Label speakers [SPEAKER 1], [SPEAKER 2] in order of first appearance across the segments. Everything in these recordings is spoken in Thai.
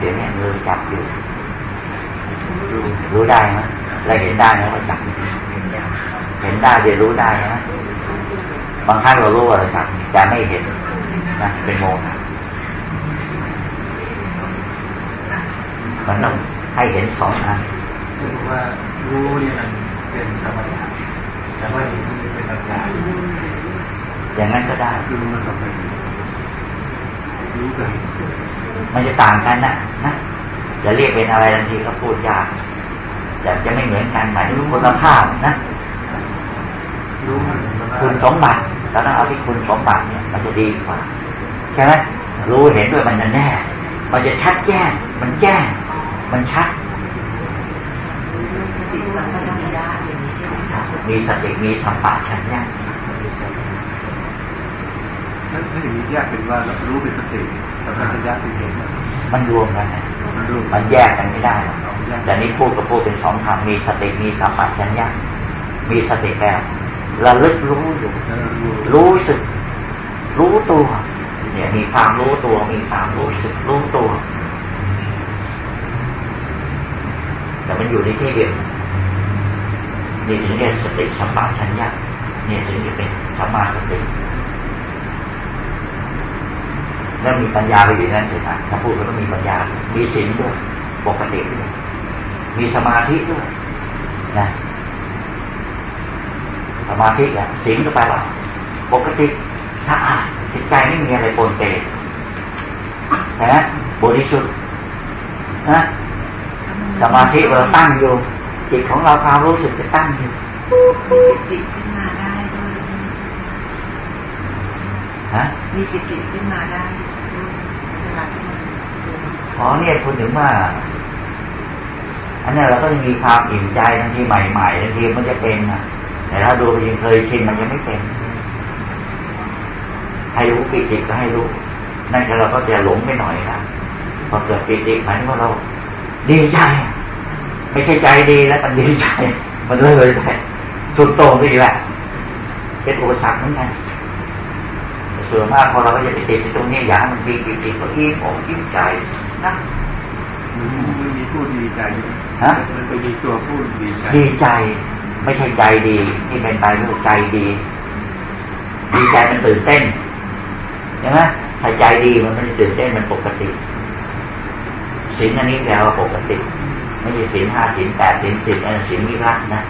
[SPEAKER 1] เดี๋ยวนี้มือจับอยู่รู้ได้ไหมแล้วเห็นได้ไหมว่าจับเห็นได้เดี๋ยวรู้ได้นะบางครั้งเรารู้ว่าเราจับแต่ไม่เห็นนะเป็นโมหะมันต้องให้เห็นสองอัน
[SPEAKER 2] คือว่ารู้เนี่ยมันเป็นสมถะแต่ว่าเห็นมันเป็นปัญญา
[SPEAKER 1] อย่างนั้นก็ได้
[SPEAKER 2] คือมันสัมผัสรู้กัน
[SPEAKER 1] มันจะต่างกันนะนะจะเรียกเป็นอะไรบางทีก็พูดยากแต่จะไม่เหมือนกันหมายถึงคุณภาพนะคุณสมบัติเราต้องเอาที่คุณสมบัติเนี่ย มันจะดีกว่าใช่ไหมรู้เห็นด้วยมันจะแน่ มันจะชัดแจ้ง มันแจ้ง มันชัด มีสติมีสัมปชัญญะ
[SPEAKER 2] ถ้าอย่างนี้แยกเป็นว่ารู้เป็นสติสัมปชัญญะเป็นเห็น
[SPEAKER 1] มันรวมกันนะมันแยกกันไม่ได้แต่นี้พูดกับพูดเป็นสองคำมีสติมีสัมปชัญญะมีสติแบบระลึกรู้อยู่รู้สึก รู้ตัวเนี่ยมีความรู้ตัวมีความรู้สึกรู้ตัว แต่มันอยู่ในที่เดียวนี่ถึงเรียกสติสัมปชัญญะเนี่ยถึงจะเป็นสัมมาสติ แล้วมีปัญญาไปอยู่นั้นเถิดนะถ้าพูดก็ต้องมีปัญญา มีศีลด้วยปกติด้วยมีสมาธิด้วยนะสมาธิอะศีลก็ไปว่าปกติสะอาดจิตใจไม่มีอะไรปนเปนะบริสุทธิ์นะสมาธิเราตั้งอยู่จิตของเราความรู้สึกจะตั้งอยู่
[SPEAKER 3] จิตขึ้นมาได้ด้วย ฮะมีจิตขึ้นมาได้
[SPEAKER 1] อ๋อเนี่ยคุณถึงว่าอันนี้เราก็มีความอิ่มใจทันทีใหม่ๆทันทีมันจะเป็นอะ แต่ถ้าดูยังเคยชินมันยังไม่เป็น ให้รู้ปิติก็ให้รู้ นั่นก็เราก็จะหลงไปหน่อยนะพอเกิดปิติหมายถึงว่าเรา ดีใจ ไม่ใช่ใจดีแล้วมันดีใจ มันเลยเลยไปสุดโต่งไปอีกแหละเป็นอุปสรรคเหมือนกัน ส่วนมากพอเราก็จะไปติดในตรงนี้อย่างมันมีปิติก็อิ่มอกอิ่มใจนะ
[SPEAKER 2] มันมีผู้ดีใจฮะมันไปมีตัวผู้ดีใจ
[SPEAKER 1] ดีใจ ไม่ใช่ใจดีที่เป็นไปด้วยใจดี ดีใจมันตื่นเต้นใช่ไหมถ้าใจดีมันไม่ตื่นเต้นมันปกติสินอันนี้แปลว่าปกติ ไม่ใช่สินห้าสินแปดสินสิบอันสินนิรักนะ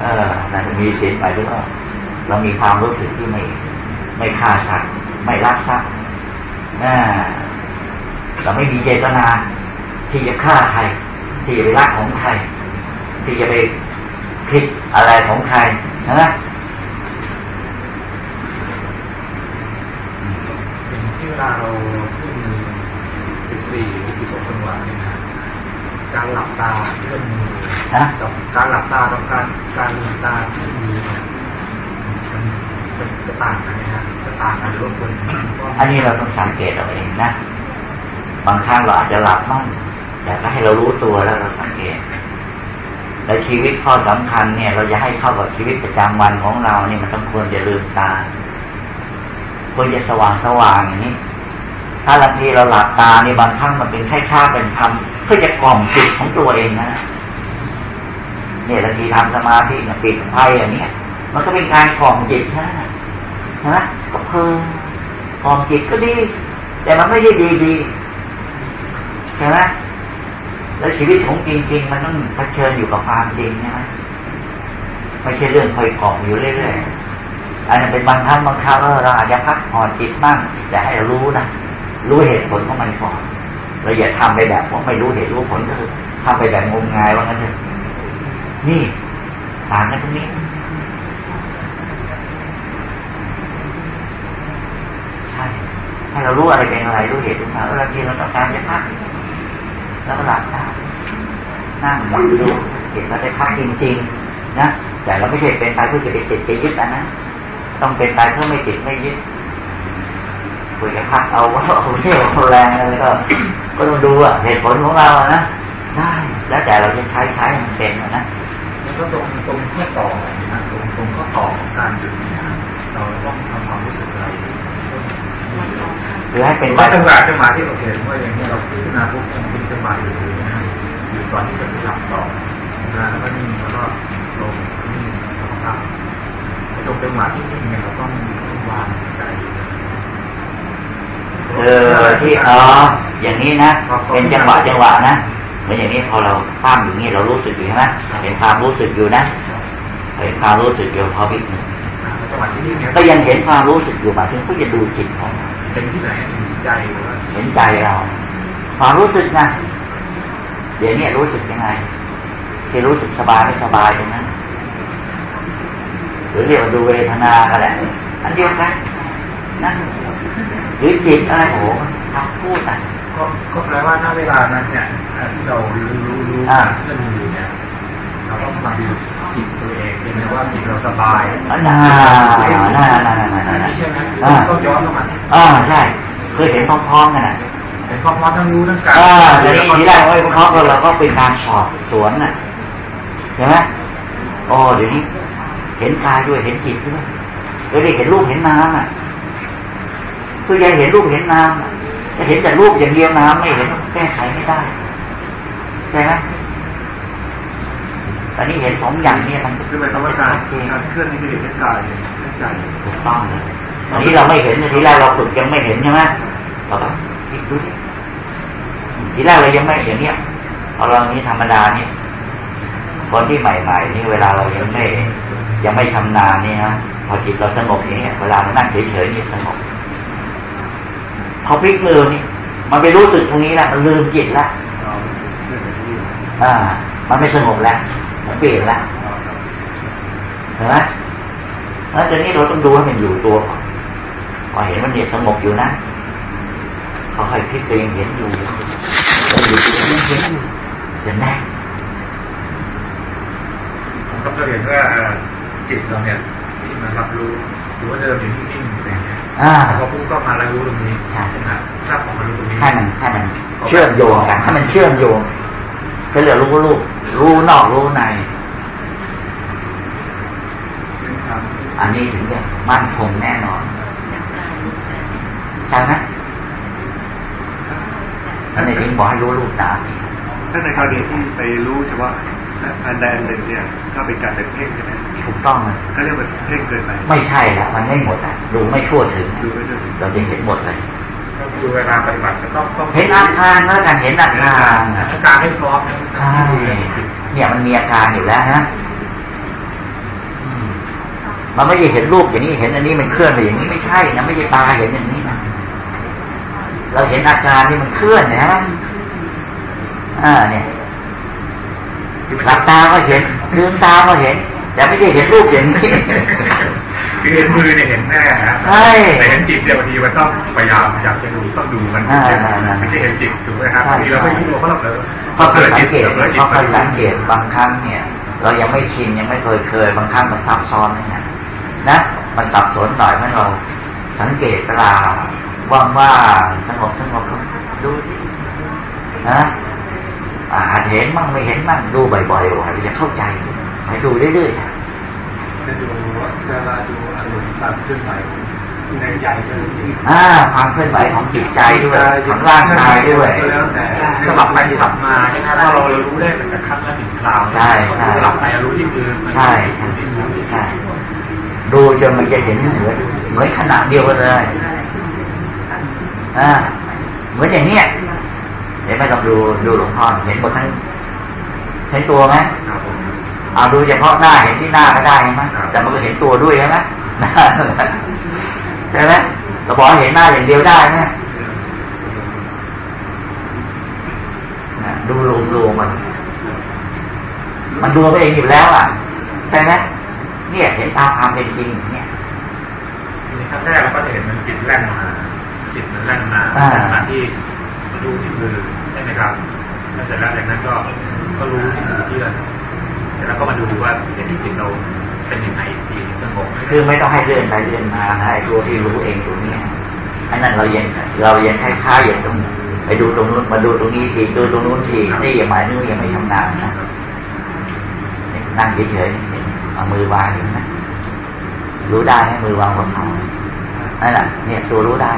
[SPEAKER 1] เออนั่นมีสินไปด้วยว่า เรามีความรู้สึกที่ไม่ไม่ฆ่าสัตว์ไม่รักทรัพย์เราไม่มีเจตนา ที่จะฆ่าใคร ที่จะไปรักของใคร ที่จะไปผิดอะไรของใครนะ
[SPEAKER 2] ที่เวลาเราขึ้นสิบสี่หรือสิบหกจังหวะเนี่ยนะการหลับตาเลื่อนมือนะการหลับตากับการการลืมตาที่มือมันมัน จะต่างกันไหมฮะจะต่างกันหรือว่าคน
[SPEAKER 1] อันนี้เราต้องสังเกตเอาเองนะ บางครั้งเราอาจจะหลับมั่งแต่ก็ให้เรารู้ตัวแล้วเราสังเกตและชีวิตข้อสำคัญเนี่ย เราจะให้เข้ากับชีวิตประจำวันของเราเนี่ยมันต้องควรจะลืมตาควรจะสว่างสว่างอย่างนี้ ถ้าบางทีเราหลับตานี่บางครั้งมันเป็นแค่ค่าเป็นทำเพื่อจะกล่อมจิตของตัวเองนะเนี่ยบางทีทำสมาธิปิดไฟอย่างเนี้ยมันก็เป็นการกล่อมจิตนะ ใช่ไหมก็เพิ่มกล่อมจิตก็ดี แต่มันไม่ใช่ดีดีใช่ไหมแล้วชีวิตของจริง ๆ มันต้องเผชิญอยู่กับความจริงใช่ไหมไม่ใช่เรื่องคอยกล่อมอยู่เรื่อยๆอันนั้นเป็นบางครั้งบางคราวเราอาจจะพักผ่อนจิตบ้างแต่ให้เรารู้นะรู้เหตุผลของมันก่อนเราอย่าทำไปแบบว่าไม่รู้เหตุรู้ผลก็คือทำไปแบบงมงายว่างั้นเถอะนี่ต่างกันตรงนี้ ใช่ ให้เรารู้อะไรเป็นอะไรรู้เหตุรู้ผลเวลาที่เราต้องการจะพักแล้วก็หลับตานั่งดูเห็นว่าได้พักจริง ๆ นะแต่เราไม่ใช่เป็นไปเพื่อจะไปติดไปยึดอันนะต้องเป็นไปเพื่อไม่ติดไม่ยึดคุยกับพักเอาว่าเอาเที่ยวเอาแรงอะไรก็ ก็ต้องดูอะเหตุผลของเราอะนะได้แล้วแต่เราจะใช้ใช้มันเป็นนะ
[SPEAKER 2] แล้วก็ตรงตรงข้อต่อนะตรงตรงข้อต่อของการหยุดเนี่ยเราต้องทำความรู้สึกอะไร
[SPEAKER 1] เวคือให้เป็น
[SPEAKER 2] ว่าจังหวะจังหวะที่เราเห็นว่าอย่างนี้เราพิจารณาปุ๊บยังเป็นจังหวะอยู่นะอยู่ก่อนที่จะหลับต่อนะแล้วก็นิ่งแล้วก็ลงนิ่งแล้วก็หลับตรงจังหวะที่นิ่งเนี่ยเราต้องวางใจ
[SPEAKER 1] เออที่อ๋ออย่างนี้นะเป็นจังหวะจังหวะนะเหมือนอย่างนี้พอเราข้ามอย่างนี้เรารู้สึกอยู่ใช่ไหมเห็นความรู้สึกอยู่นะเห็นความรู้สึกอยู่พอพิกหนึ่ง
[SPEAKER 2] จังหวะที่นิ่งเนี่ย
[SPEAKER 1] ก็ยังเห็นความรู้สึกอยู่หมายถึงก็จะดูจิตของเรา
[SPEAKER 2] เป็นที่ไหนใจหรือว่า
[SPEAKER 1] เห็นใจเรา ความรู้สึกนะเดี๋ยวนี้รู้สึกยังไงที่รู้สึกสบายไม่สบายตรงนั้นหรือเรียกว่าดูเวทนาก็แหละอันเดียวกันนั่นหรือจิตอะไรโอ้โหทำพูดอะ
[SPEAKER 2] ก็ก็แปลว่าณเวลานั้นเนี่ยที่เรารู้รู้รู้
[SPEAKER 1] อ่า
[SPEAKER 2] เรื่องอยู่เนี่ย เราต้องมาดูจิตตัวเองเป็นไงว่าจิตเราสบาย
[SPEAKER 1] อ่าน่าน่าน่าน่าน่า
[SPEAKER 2] อัน
[SPEAKER 1] น่า
[SPEAKER 2] นี้ใช่ไหม
[SPEAKER 1] อ่า
[SPEAKER 2] ต้องย้อนเข้ามา
[SPEAKER 1] อ่าใช่เคยเห็นพร้อมๆกันอะ
[SPEAKER 2] เป็นความร้อนทั้งรู้ทั้งการ
[SPEAKER 1] อ่าเดี๋ยวนี้ทีแรกว่าพร้อมๆกันเราก็เป็นการสอบสวนน่ะใช่ไหมโอ้เดี๋ยวนี้เห็นกายด้วยเห็นจิตด้วยเดี๋ยวนี้เห็นรูปเห็นน้ำอะคือยังเห็นรูปเห็นน้ำอะจะเห็นแต่รูปอย่างเดียวน้ำไม่เห็นแก้ไขไม่ได้ใช่ไหม ตอนนี้เห็นสองอย่างเนี่ยมัน
[SPEAKER 4] คือหมายความว่าการการเคลื่อนนี่คือเห็นทั้งกายทั้งใจ
[SPEAKER 1] ถูกต้องเลยตอนนี้เราไม่เห็นทีแรกเราฝึกยังไม่เห็นใช่ไหมเราก็คิดดูดิทีแรกเรายังไม่อย่างเนี้ยพอเรานี้ธรรมดาเนี่ยคนที่ใหม่ๆนี่เวลาเรายังไม่ยังไม่ชำนาญนี่ฮะพอจิตเราสงบอย่างเนี้ยเวลาเรานั่งเฉยๆนี่สงบพอพลิกมือนี่มันไปรู้สึกตรงนี้แล้วมันลืมจิตแล้ว
[SPEAKER 4] เราเรื่องที่
[SPEAKER 1] อ่า มันไม่สงบแล้วมัน เปลี่ยนแล้วเห็นไหมแล้วตอนนี้เราต้องดูให้มันอยู่ตัวก่อนพอเห็นมันเนี่ยสงบอยู่นะเขาค่อยพลิกตัวยังเห็นอยู่ยังอยู่ตัวยังเห็นอยู่จะแน่
[SPEAKER 2] ผมก็เห็นว่าจิตเราเนี่ยที่มันรับรู้หรือว่าเดิมอยู่นิ่งๆอยู่อย่างเงี้ย
[SPEAKER 1] อ่า
[SPEAKER 2] พอปุ๊บก็มารับรู้ตรงนี้
[SPEAKER 1] ใช่
[SPEAKER 2] ไหมถ้าออกมารู้ตรงนี้
[SPEAKER 1] ให้มันให้มันเชื่อมโยงกันให้มันเชื่อมโยงก็เรียกรู้ลูก รู้นอกรู้ใน
[SPEAKER 4] เป็นความ
[SPEAKER 1] อันนี้ถึงจะมั่นคงแน่นอนใช่ไหมท่านในนี้บอกให้รู้ลูกตาม
[SPEAKER 4] ถ้าในกรณีที่ไปรู้เฉพาะอันใดอันหนึ่งเนี่ยก็เป็นการเป็นเพ่งใช่ไหม
[SPEAKER 1] ถูกต้องเลย
[SPEAKER 4] ก็เรียกว่าเพ่งเกินไป
[SPEAKER 1] ไม่ใช่ละมันไม่หมดอะดูไม่ทั่วถึง
[SPEAKER 4] ดูไม่ได้
[SPEAKER 1] เราจะเห็นหมดเลย
[SPEAKER 2] ก็ คือเวลาปฏิบัติก็ต้องต้อง
[SPEAKER 1] เห็นอาการแล้วกันเห็นอาการอะ
[SPEAKER 2] อาการให้พร้อมนะ
[SPEAKER 1] ใช่เนี่ยมันมีอาการอยู่แล้วฮะอืมมันไม่ใช่เห็นรูปอย่างนี้เห็นอันนี้มันเคลื่อนไปอย่างนี้ไม่ใช่นะไม่ใช่ตาเห็นอย่างนี้นะเราเห็นอาการที่มันเคลื่อนเนยฮะอ่าเนี่ยหลับตาก็เห็นลืมตาก็เห็น แต่ไม่ใช่เห็นรูปอย่างนี้
[SPEAKER 2] คือเห็นมือเนี่ยเห็นแน่นะ
[SPEAKER 1] ใช่
[SPEAKER 2] แต่เห็นจิตเนี่ยบางทีมันต้องพยายามอยากจะดูต้องดูมัน
[SPEAKER 1] อ่าอ่าอ่า
[SPEAKER 2] ไม่ใช่เห็นจิตถูกไหมครับ
[SPEAKER 1] ใช่
[SPEAKER 2] บางทีเราไม่รู้ตัวเพราะเราเผลอ
[SPEAKER 1] ก็ค่อยสังเกต
[SPEAKER 2] เราเผลอจิต
[SPEAKER 1] ก็ค่อย
[SPEAKER 2] มา
[SPEAKER 1] สังเกตบางครั้งเนี่ย เรายังไม่ชินยังไม่เคยเคยบางครั้งมันซับซ้อนนะนะมันสับสนหน่อยเมื่อเราสังเกตเวลาว่างๆสงบสงบลงดูสินะอาจเห็นมั่งไม่เห็นมั่งดูบ่อยๆๆจะเข้าใจ ไปดูเรื่อยๆ
[SPEAKER 4] จะดูเวลาดูอารมณ์แบบเคลื่อนไหวในใจก็มี
[SPEAKER 1] อ่าความเคลื่อนไหวของจิตใจด้วยของร่างกายด้วย
[SPEAKER 4] ก็แล้วแต่
[SPEAKER 2] สลับไปสลับมาใช่ไหมถ้าเรารู้ได้แต่ครั้งละหนึ่งคราว
[SPEAKER 1] ใช่ใช่
[SPEAKER 2] สลับไปรู้ที่มือ
[SPEAKER 1] ใช่ใช่ใช่ดูจนมันจะเห็นเหมือนเหมือนขนาดเดียวกันเลยอ่าเหมือนอย่างเนี้ยเดี๋ยวไม่ต้องดูดูหลวงพ่อเห็นหมดทั้งเห็นตัวไหม
[SPEAKER 2] ครับผม
[SPEAKER 1] เอาดูเฉพาะหน้าเห็นที่หน้าก็ได้ใช่ไหมแต่มันก็เห็นตัวด้วยใช่ไหมใช่ไหมเราบอกเห็นหน้าอย่างเดียวได้ไหมนะดูรวมรวมมัน มันดูไปเองอยู่แล้วอะใช่ไหมเนี่ยเห็นตามความเป็นจริงอย่างเนี่ย
[SPEAKER 2] ในครั้งแรกเราก็จะเห็นมันจิตแล่นมาจิตมันแล่นมา
[SPEAKER 1] อ่า
[SPEAKER 2] มาที่มาดูที่มือใช่ไหมครับแล้วเสร็จแล้วจากนั้นก็ก็รู้ที่มือเพื่อน แล้วก็มาดูว่าเห็นจิตเราเป็นยังไงอีกทีสงบ
[SPEAKER 1] คือไม่ต้องให้เลื่อนไปเลื่อนมาให้ตัวที่รู้เองตรงนี้อันนั้นเรายังเรายังคล้ายๆอย่างตรงไปดูตรงนู้นมาดูตรงนี้ทีดูตรงนู้นทีนี่ยังหมายนึกยังไม่ชำนาญนะนั่งเฉยๆเอามือวางอยู่นะรู้ได้ไหมมือวางบนเขานั่นแหละเนี่ยตัวรู้ได้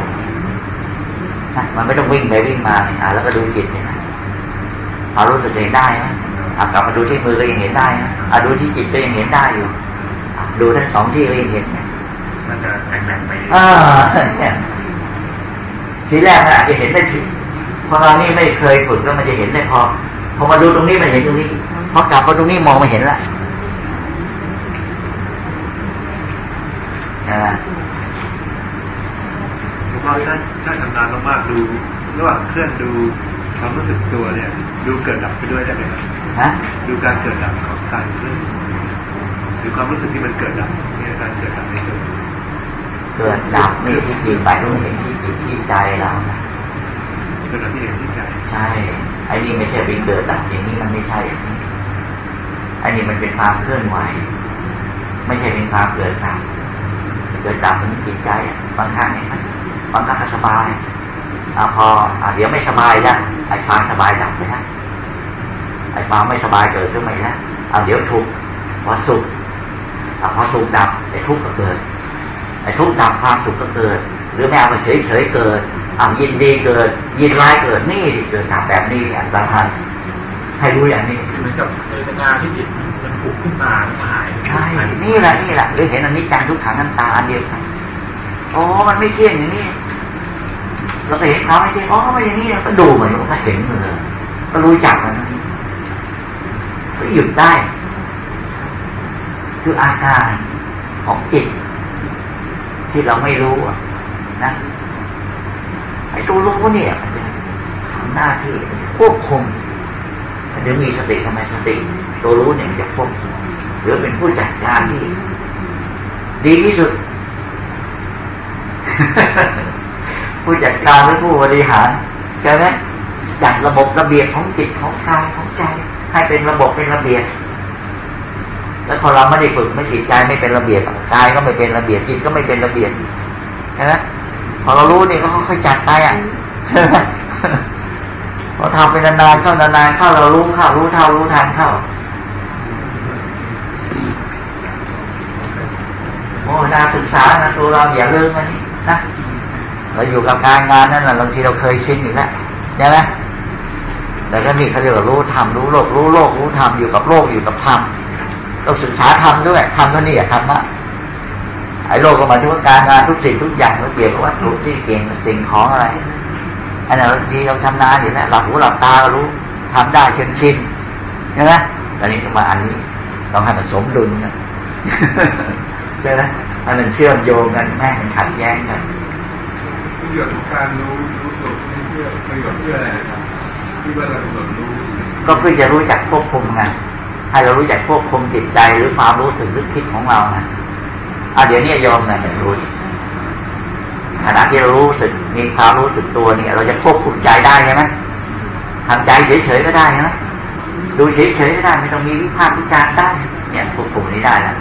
[SPEAKER 1] นะมันไม่ต้องวิ่งไปวิ่งมาเนี่ยแล้วก็ดูจิตเนี่ยนะพอรู้สึกเห็นได้นะ กลับมาดูที่มือก็ยังเห็นได้นะดูที่จิตก็ยังเห็นได้อยู่ดูทั้งสองที่ก็ยังเห็นเนี่ย
[SPEAKER 2] มันจะแบ่งๆไป
[SPEAKER 1] อ่าทีแรกมันอาจจะเห็นได้ทีพอเรานี่ไม่เคยฝึกก็มันจะเห็นได้พอพอมาดูตรงนี้มันเห็นตรงนี้พอกลับมาตรงนี้มองไม่เห็นละใช่ไหม
[SPEAKER 4] ผมว่าถ้าถ้าชำนาญมากๆดูระหว่างเคลื่อนดูความรู้สึกตัวเนี่ย ดูเกิดดับไปด้วยได้ไหมครับ
[SPEAKER 1] ฮะ
[SPEAKER 4] ดูการเกิดดับของการเคลื่อนหรือความรู้สึกที่มันเกิดดับเนี่ยการเกิดดับในตัว
[SPEAKER 1] เกิดดับนี่ที่จริงไปต้องเห็นที่จิตที่ใจเรานะ
[SPEAKER 4] เกิดดับที่เห็นที่ใจ
[SPEAKER 1] ใช่ไอ้นี่ไม่ใช่เป็นเกิดดับอย่างนี้มันไม่ใช่อย่างนี้ไอ้นี่มันเป็นความเคลื่อนไหว ไม่ใช่เป็นความเกิดดับเกิดดับมันจิตใจอะบางครั้งเนี่ยมันบางครั้งก็สบาย อ่าพออ่าเดี๋ยวไม่สบายแล้วไอ้ความสบายดับไปแล้วไอ้ความไม่สบายเกิดขึ้นมาแล้วเอาเดี๋ยวทุกข์พอสุขอ่าพอสุขดับไอ้ทุกข์ก็เกิดไอ้ทุกข์ดับความสุขก็เกิด หรือไม่เอาไปเฉยเฉยๆเกิดอ่ายินดีเกิด ยินร้ายเกิดนี่ที่เกิดดับแบบนี้เนี่ยสำคัญให้รู้อย่างนี้
[SPEAKER 2] เหมือนกับเวทนาที่จิตมันผุขึ้นมาแล้วหาย
[SPEAKER 1] ใช่นี่แหละนี่แหละหรือเห็นอันนี้จังทุกขังนันตาอันเดียวกันอ๋อมันไม่เที่ยงอย่างนี้ เราเห็นเขาไม่เที่ยงอ๋อไม่อย่างนี้ก็ดูเหมือนก็เห็นเลยก็รู้จักมันก็หยุดได้ คืออาการของจิต ที่เราไม่รู้นะไอ้ตัวรู้เนี่ยทำหน้าที่ควบคุมมันจะมีสติทำไมสติ ตัวรู้เนี่ยมันจะควบคุมหรือเป็นผู้จัดการที่ ดีที่สุด ผู้จัดการหรือผู้บริหารใช่ไหมจัดระบบระเบียบของจิตของกายของใจ ให้เป็นระบบเป็นระเบียบ แล้วพอเราไม่ได้ฝึกไม่จิตใจไม่เป็นระเบียบกายก็ไม่เป็นระเบียบจิตก็ไม่เป็นระเบียบใช่ไหมพอเรารู้นี่ก็ค่อยจัดไปอะพอทำเป็นนานๆเข้านานๆเข้าเรารู้เข้ารู้เท่ารู้ทันเข้าโอ้น่าศึกษานะตัวเราอย่าลืมอันนี้นะ เราอยู่กับการงานนั่นแหละบางทีเราเคยชินอยู่แล้วใช่ไหมแต่ก็นี่เขาเรียกว่ารู้ธรรมรู้โลกรู้โลกรู้ธรรมอยู่กับโลกอยู่กับธรรมต้องศึกษาธรรมด้วยธรรมเท่านี้อะธรรมะไอ้โลกก็หมายถึงว่าการงานทุกสิ่งทุกอย่างเราเปรียบกับวัตถุที่เก่งสิ่งของอะไรอันนั้นบางทีเราชำนาญอยู่แล้วหลับหูหลับตารู้ทำได้ชินชินใช่ไหมตอนนี้ก็มาอันนี้ต้องให้มันสมดุลนะใช่ไหมให้มันเชื่อมโยงกันแม่มันขัดแย้งกัน
[SPEAKER 4] ประโยชน์ของการรู้รู้ตัวนี่เพื่อประโยชน์เพื่ออะไรครับที่ว่าเรากำหนดรู้
[SPEAKER 1] ก็เพื่อจะรู้จักควบคุมไงให้เรารู้จักควบคุมจิตใจหรือความรู้สึกนึกคิดของเราไงอะเดี๋ยวนี้โยมนะจะรู้ขณะที่เรารู้สึกมีความรู้สึกตัวเนี่ย เราจะควบคุมใจได้ใช่ไหมทำใจเฉยๆก็ได้ใช่ไหมดูเฉยๆก็ได้ไม่ต้องมีวิพากษ์วิจารณ์ได้ เนี่ยควบคุมนี้ได้แล้ว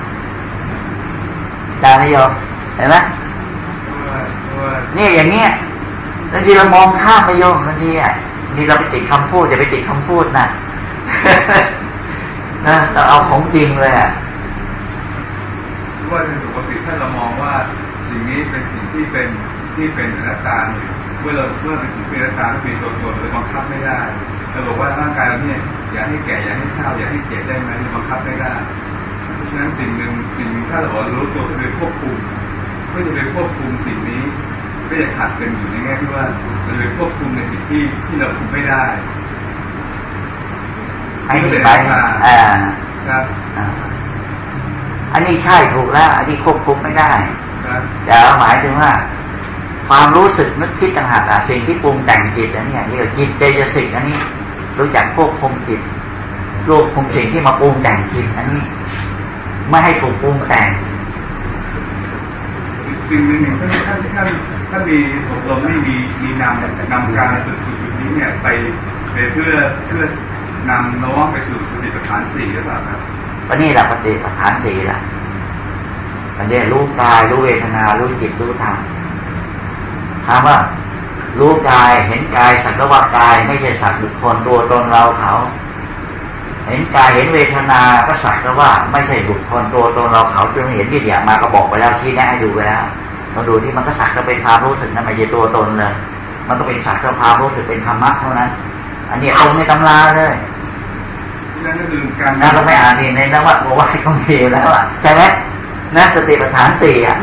[SPEAKER 1] ได้ไหมโยมเห็นไหม เนี่ยอย่างเงี้ยบางทีเรามองข้ามไปโยมบางทีอะบางทีเราไปติดคำพูดอย่าไปติดคำพูดนะนะเราเอาของจริงเลยอะ
[SPEAKER 4] ว่าในปกติถ้าเรามองว่าสิ่งนี้เป็นสิ่งที่เป็นที่เป็นอนัตตาเนี่ยเมื่อเราเมื่อเป็นสิ่งเป็นอนัตตาที่เป็นตัวตนเราบังคับไม่ได้เราบอกว่าร่างกายเราเนี่ยอย่าให้แก่อย่าให้เฒ่าอย่าให้เจ็บได้ไหมเราบังคับไม่ได้เพราะฉะนั้นสิ่งหนึ่งสิ่งหนึ่งถ้าเรารู้ตัวก็คือควบคุมเพื่จะไปควบคุมสิ่งนี้ ก็จะขัดกันอยู่ในแง่ที่ว่าเราไปควบคุมในสิ่งที่ที่เราคุมไม่ได้
[SPEAKER 1] ให้มีไปอ่า
[SPEAKER 4] ครับ
[SPEAKER 1] อ่าอันนี้ใช่ถูกแล้ว อันนี้ควบคุมไม่ได้
[SPEAKER 4] ครับ
[SPEAKER 1] แต่หมายถึงว่า ความรู้สึกนึกคิดต่างหากอะสิ่งที่ปรุงแต่งจิตอันนี้เรียกว่าจิตเจตสิกอันนี้ รู้จักควบคุมจิตควบคุมสิ่งที่มาปรุงแต่งจิตอันนี้ ไม่ให้ถูกปรุงแต่ง
[SPEAKER 4] สิ่งหนึ่งถ้าถ้าถ้า ถ้ามีอบรมนี่มีมีนำนำการฝึกจุดจุดนี้เนี่ยไปไปเพื่อเพื่อนำน้องไปสู่สติปัฏฐานสี่หรือเปล่าครับ
[SPEAKER 1] วันนี้แหละปฏิปทานสี่แหละมันเรียกรู้กายรู้เวทนา รู้จิตรู้ธรรมถามว่า รู้กายเห็นกายสักแต่ว่ากาย ไม่ใช่สัตว์บุคคลตัวตนเราเขา เห็นกายเห็นเวทนาก็สักแต่ว่า ไม่ใช่บุคคลตัวตนเราเขาจนเห็นที่เดียมาก็บอกไปแล้วชี้แนะให้ดูไปแล้ว เราดูที่มันก็สักก็เป็นความรู้สึกนั่นไม่ใช่ตัวตนเลยมันก็เป็นสักสภาวรู้สึกเป็นธรรมะเท่านั้น อันนี้ตรงในตำราเลย
[SPEAKER 4] นั่นก็คือการ
[SPEAKER 1] นะเราไม่อ่านนี่ในนวะบอกว่าก็มีแล้วอะใช่ไหมนะสติปัฏฐานสี่อะ